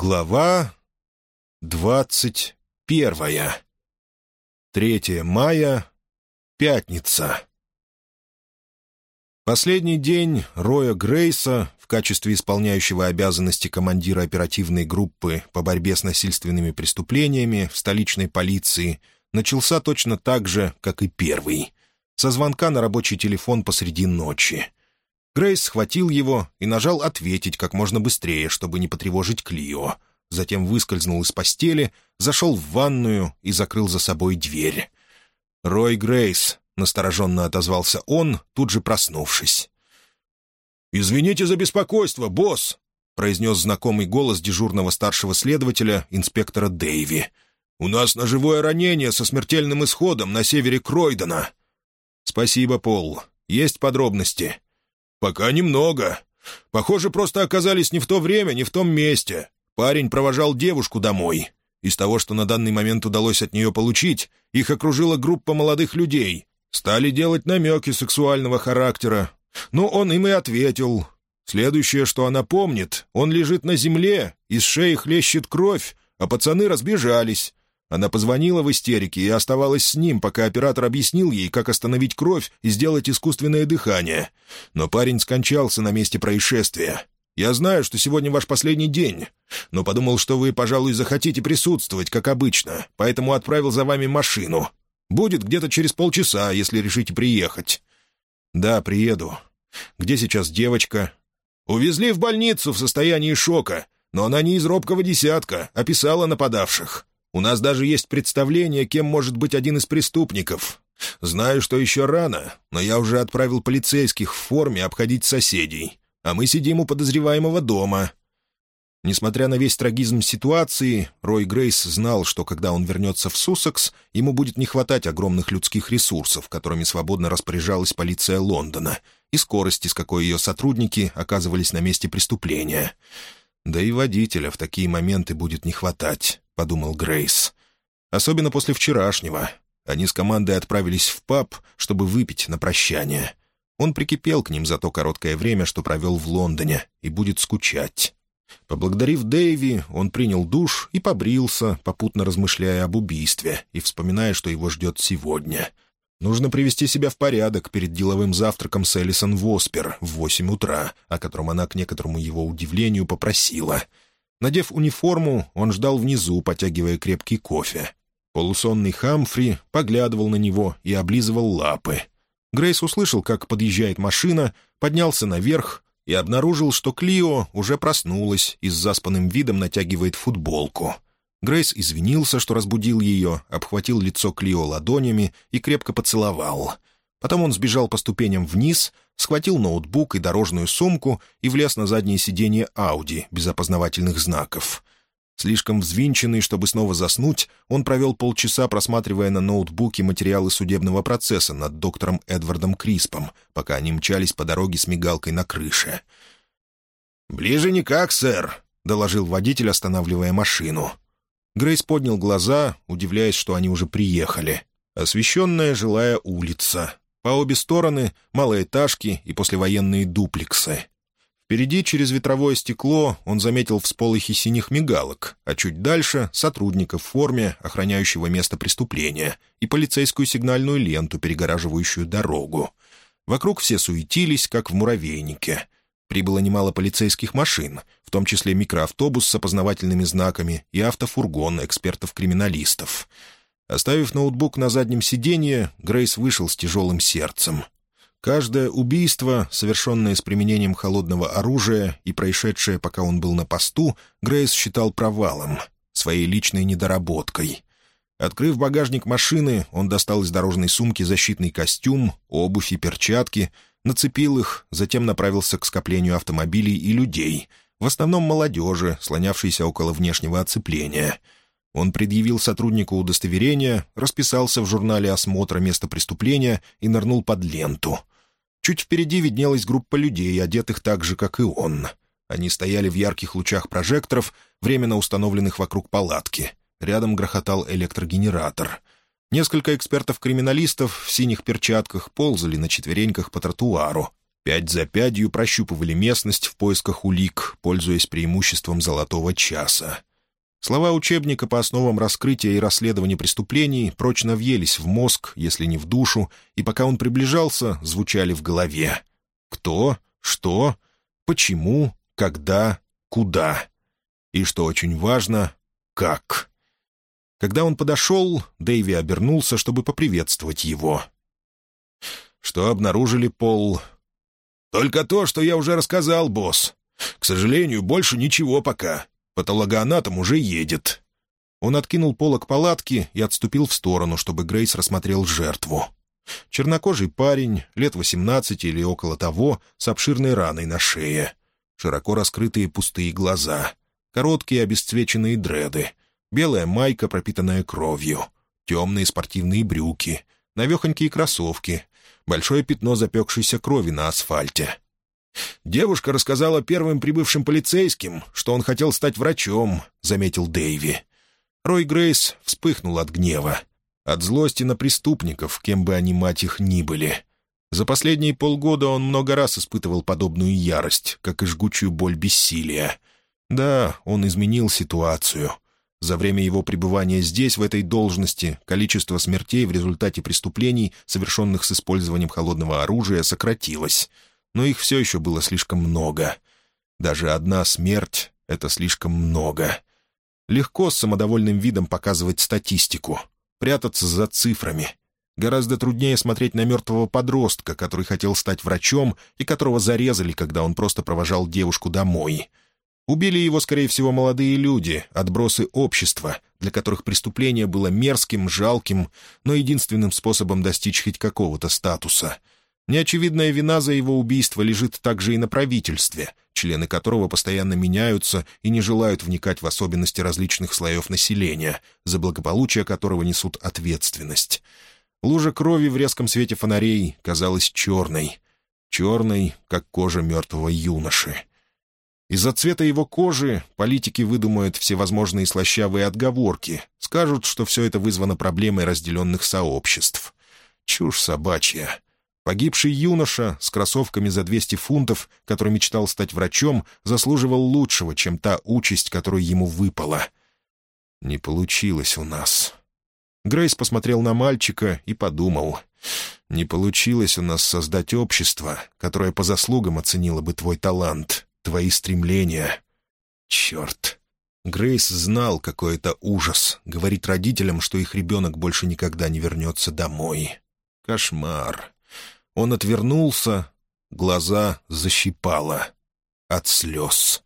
Глава двадцать первая. 3 мая. Пятница. Последний день Роя Грейса в качестве исполняющего обязанности командира оперативной группы по борьбе с насильственными преступлениями в столичной полиции начался точно так же, как и первый. Со звонка на рабочий телефон посреди ночи. Грейс схватил его и нажал «ответить» как можно быстрее, чтобы не потревожить Клио. Затем выскользнул из постели, зашел в ванную и закрыл за собой дверь. «Рой Грейс», — настороженно отозвался он, тут же проснувшись. «Извините за беспокойство, босс», — произнес знакомый голос дежурного старшего следователя, инспектора Дэйви. «У нас ножевое ранение со смертельным исходом на севере Кройдена». «Спасибо, Пол. Есть подробности?» «Пока немного. Похоже, просто оказались не в то время, не в том месте. Парень провожал девушку домой. Из того, что на данный момент удалось от нее получить, их окружила группа молодых людей. Стали делать намеки сексуального характера. Ну, он им и ответил. Следующее, что она помнит, он лежит на земле, из шеи хлещет кровь, а пацаны разбежались. Она позвонила в истерике и оставалась с ним, пока оператор объяснил ей, как остановить кровь и сделать искусственное дыхание. Но парень скончался на месте происшествия. Я знаю, что сегодня ваш последний день, но подумал, что вы, пожалуй, захотите присутствовать, как обычно, поэтому отправил за вами машину. Будет где-то через полчаса, если решите приехать». «Да, приеду. Где сейчас девочка?» «Увезли в больницу в состоянии шока, но она не из робкого десятка, описала нападавших. У нас даже есть представление, кем может быть один из преступников. Знаю, что еще рано, но я уже отправил полицейских в форме обходить соседей, а мы сидим у подозреваемого дома». Несмотря на весь трагизм ситуации, Рой Грейс знал, что когда он вернется в Суссекс, ему будет не хватать огромных людских ресурсов, которыми свободно распоряжалась полиция Лондона, и скорости, с какой ее сотрудники оказывались на месте преступления. Да и водителя в такие моменты будет не хватать подумал Грейс. «Особенно после вчерашнего. Они с командой отправились в паб, чтобы выпить на прощание. Он прикипел к ним за то короткое время, что провел в Лондоне, и будет скучать». Поблагодарив Дэйви, он принял душ и побрился, попутно размышляя об убийстве и вспоминая, что его ждет сегодня. Нужно привести себя в порядок перед деловым завтраком с Элисон Воспер в восемь утра, о котором она, к некоторому его удивлению, попросила — Надев униформу, он ждал внизу, потягивая крепкий кофе. Полусонный Хамфри поглядывал на него и облизывал лапы. Грейс услышал, как подъезжает машина, поднялся наверх и обнаружил, что Клио уже проснулась и с заспанным видом натягивает футболку. Грейс извинился, что разбудил ее, обхватил лицо Клио ладонями и крепко поцеловал. Потом он сбежал по ступеням вниз — схватил ноутбук и дорожную сумку и влез на заднее сиденье Ауди без опознавательных знаков. Слишком взвинченный, чтобы снова заснуть, он провел полчаса, просматривая на ноутбуке материалы судебного процесса над доктором Эдвардом Криспом, пока они мчались по дороге с мигалкой на крыше. «Ближе никак, сэр», — доложил водитель, останавливая машину. Грейс поднял глаза, удивляясь, что они уже приехали. Освещенная жилая улица, по обе стороны — малоэтажки и послевоенные дуплексы. Впереди, через ветровое стекло, он заметил всполохи синих мигалок, а чуть дальше — сотрудника в форме, охраняющего место преступления, и полицейскую сигнальную ленту, перегораживающую дорогу. Вокруг все суетились, как в муравейнике. Прибыло немало полицейских машин, в том числе микроавтобус с опознавательными знаками и автофургон экспертов-криминалистов — Оставив ноутбук на заднем сиденье, Грейс вышел с тяжелым сердцем. Каждое убийство, совершенное с применением холодного оружия и происшедшее, пока он был на посту, Грейс считал провалом, своей личной недоработкой. Открыв багажник машины, он достал из дорожной сумки защитный костюм, обувь и перчатки, нацепил их, затем направился к скоплению автомобилей и людей, в основном молодежи, слонявшейся около внешнего оцепления — он предъявил сотруднику удостоверение, расписался в журнале осмотра места преступления и нырнул под ленту. Чуть впереди виднелась группа людей, одетых так же, как и он. Они стояли в ярких лучах прожекторов, временно установленных вокруг палатки. Рядом грохотал электрогенератор. Несколько экспертов-криминалистов в синих перчатках ползали на четвереньках по тротуару. Пять за пятью прощупывали местность в поисках улик, пользуясь преимуществом золотого часа. Слова учебника по основам раскрытия и расследования преступлений прочно въелись в мозг, если не в душу, и пока он приближался, звучали в голове. Кто? Что? Почему? Когда? Куда? И, что очень важно, как? Когда он подошел, Дэйви обернулся, чтобы поприветствовать его. «Что обнаружили, Пол?» «Только то, что я уже рассказал, босс. К сожалению, больше ничего пока. Патологоанатом уже едет». Он откинул полок палатки и отступил в сторону, чтобы Грейс рассмотрел жертву. Чернокожий парень, лет восемнадцати или около того, с обширной раной на шее. Широко раскрытые пустые глаза. Короткие обесцвеченные дреды. Белая майка, пропитанная кровью. Темные спортивные брюки. Навехонькие кроссовки. Большое пятно запекшейся крови на асфальте. «Девушка рассказала первым прибывшим полицейским, что он хотел стать врачом», — заметил Дэйви. Рой Грейс вспыхнул от гнева. От злости на преступников, кем бы они, мать их, ни были. За последние полгода он много раз испытывал подобную ярость, как и жгучую боль бессилия. Да, он изменил ситуацию. За время его пребывания здесь, в этой должности, количество смертей в результате преступлений, совершенных с использованием холодного оружия, сократилось — но их все еще было слишком много. Даже одна смерть — это слишком много. Легко с самодовольным видом показывать статистику, прятаться за цифрами. Гораздо труднее смотреть на мертвого подростка, который хотел стать врачом и которого зарезали, когда он просто провожал девушку домой. Убили его, скорее всего, молодые люди, отбросы общества, для которых преступление было мерзким, жалким, но единственным способом достичь хоть какого-то статуса — Неочевидная вина за его убийство лежит также и на правительстве, члены которого постоянно меняются и не желают вникать в особенности различных слоев населения, за благополучие которого несут ответственность. Лужа крови в резком свете фонарей казалась черной. Черной, как кожа мертвого юноши. Из-за цвета его кожи политики выдумают всевозможные слащавые отговорки, скажут, что все это вызвано проблемой разделенных сообществ. Чушь собачья. Погибший юноша с кроссовками за 200 фунтов, который мечтал стать врачом, заслуживал лучшего, чем та участь, которая ему выпала. Не получилось у нас. Грейс посмотрел на мальчика и подумал. Не получилось у нас создать общество, которое по заслугам оценило бы твой талант, твои стремления. Черт! Грейс знал, какой это ужас — говорить родителям, что их ребенок больше никогда не вернется домой. Кошмар. Он отвернулся, глаза защипало от слез.